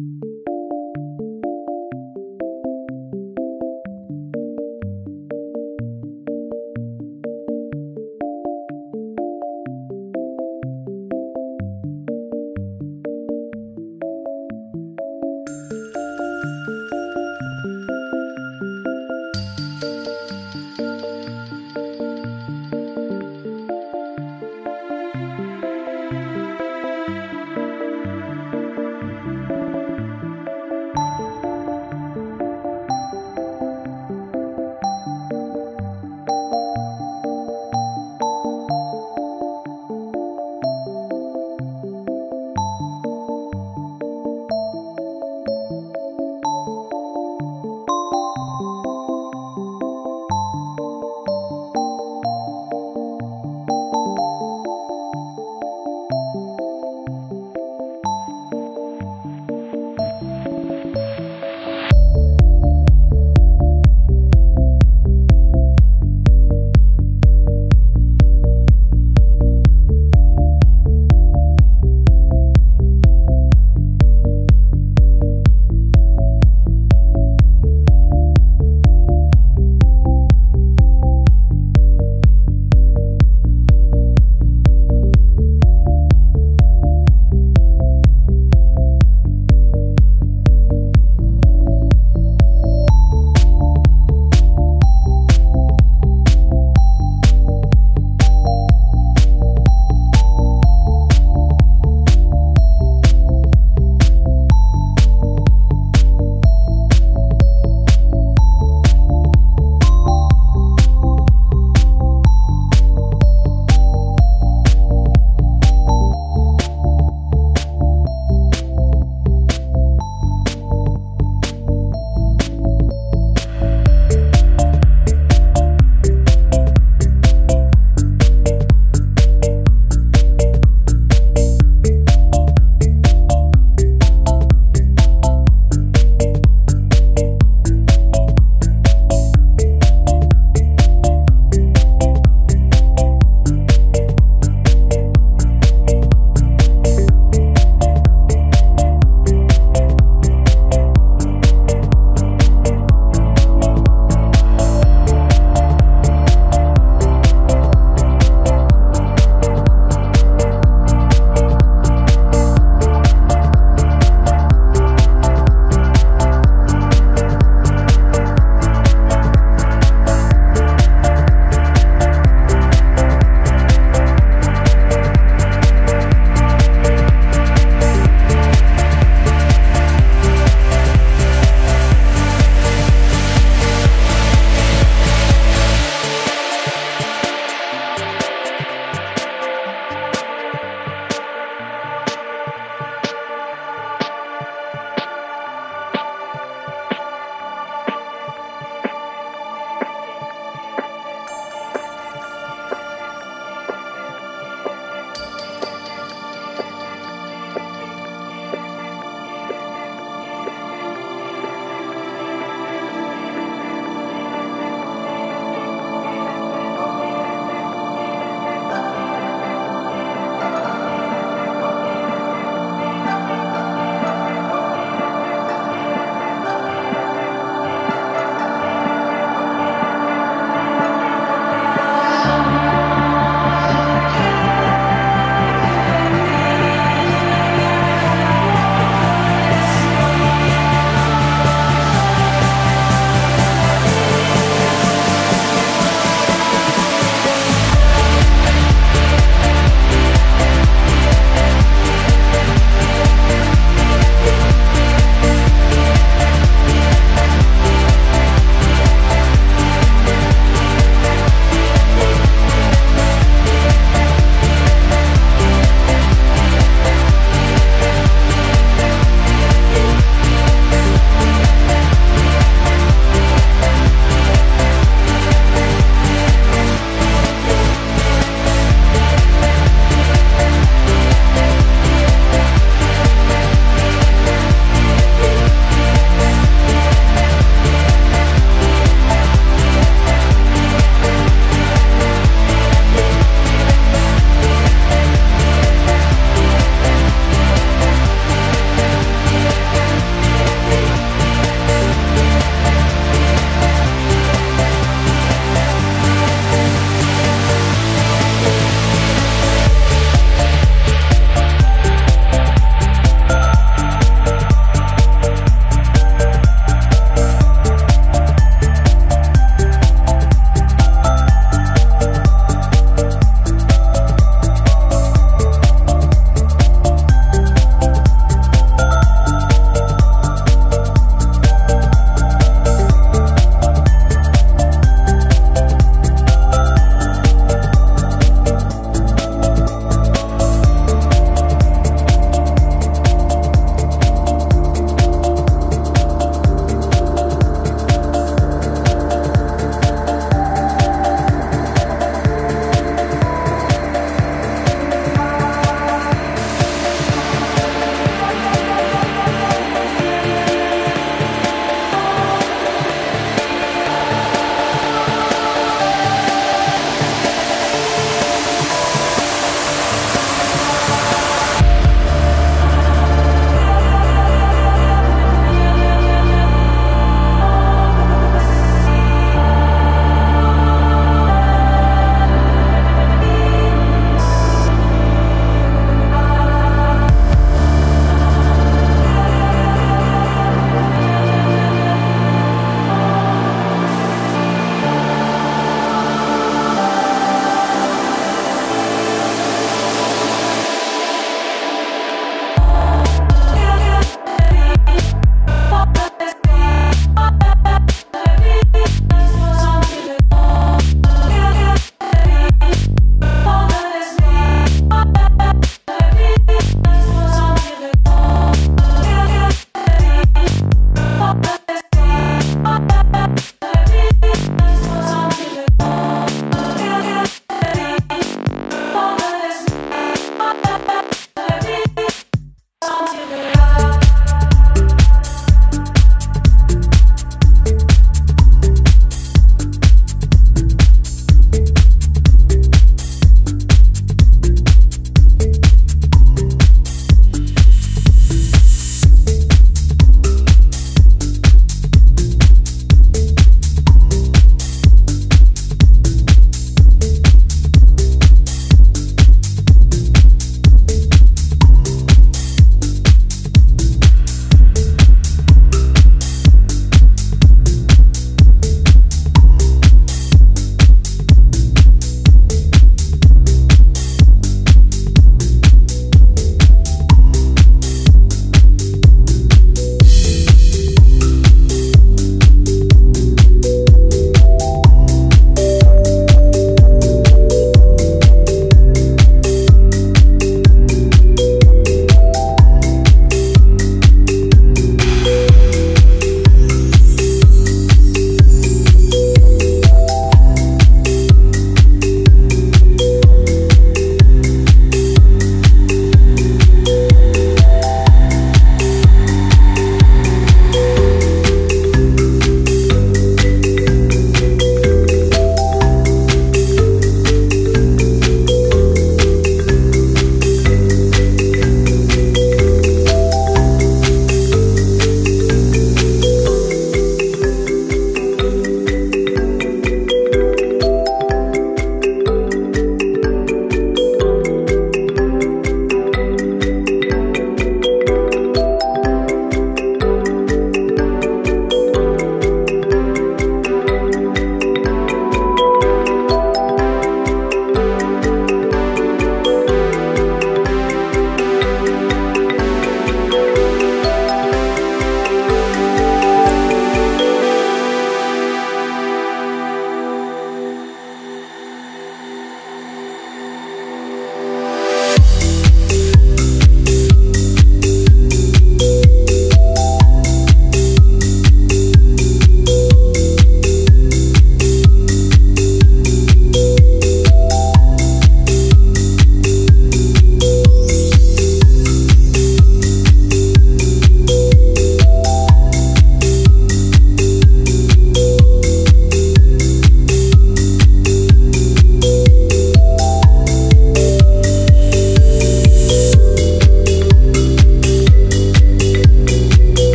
you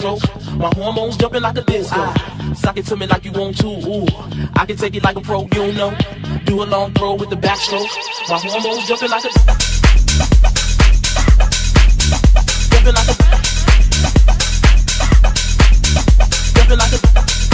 My hormones jumping like a disco. Ah, sock it to me like you want to. Ooh, I can take it like a pro, you don't know. Do a long throw with the backstroke. My hormones jumping like a jumping like a jumping like a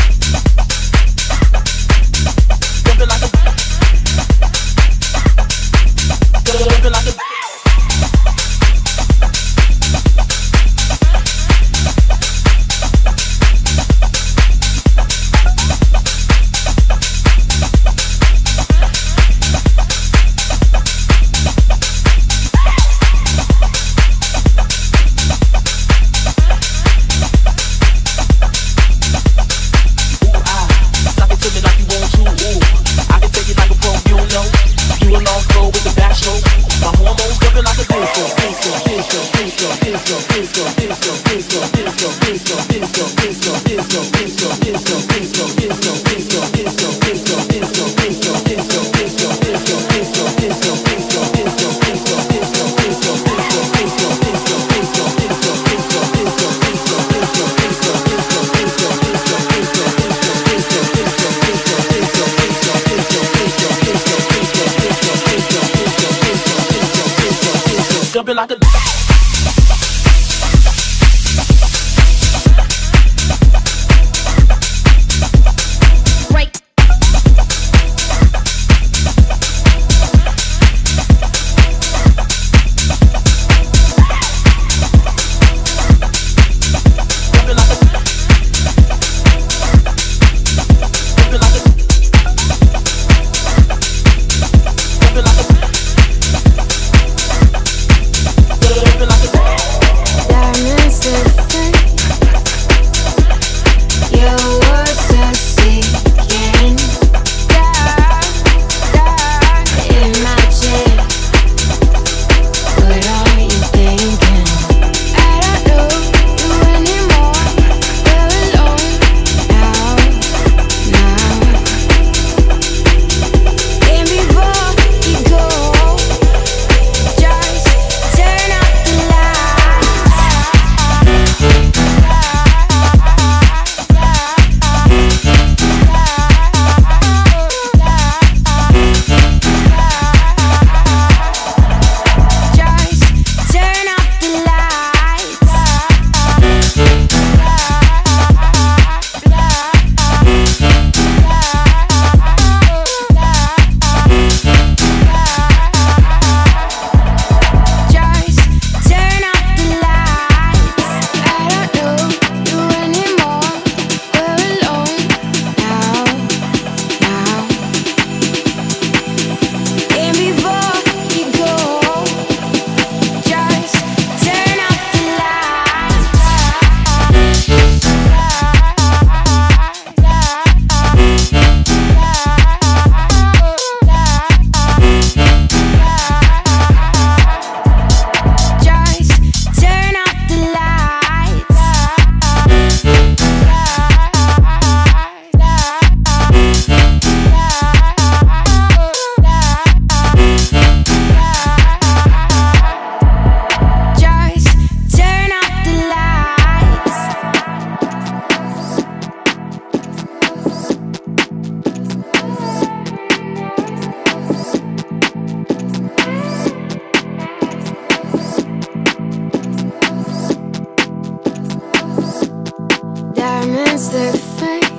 turns their face.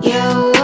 Yeah.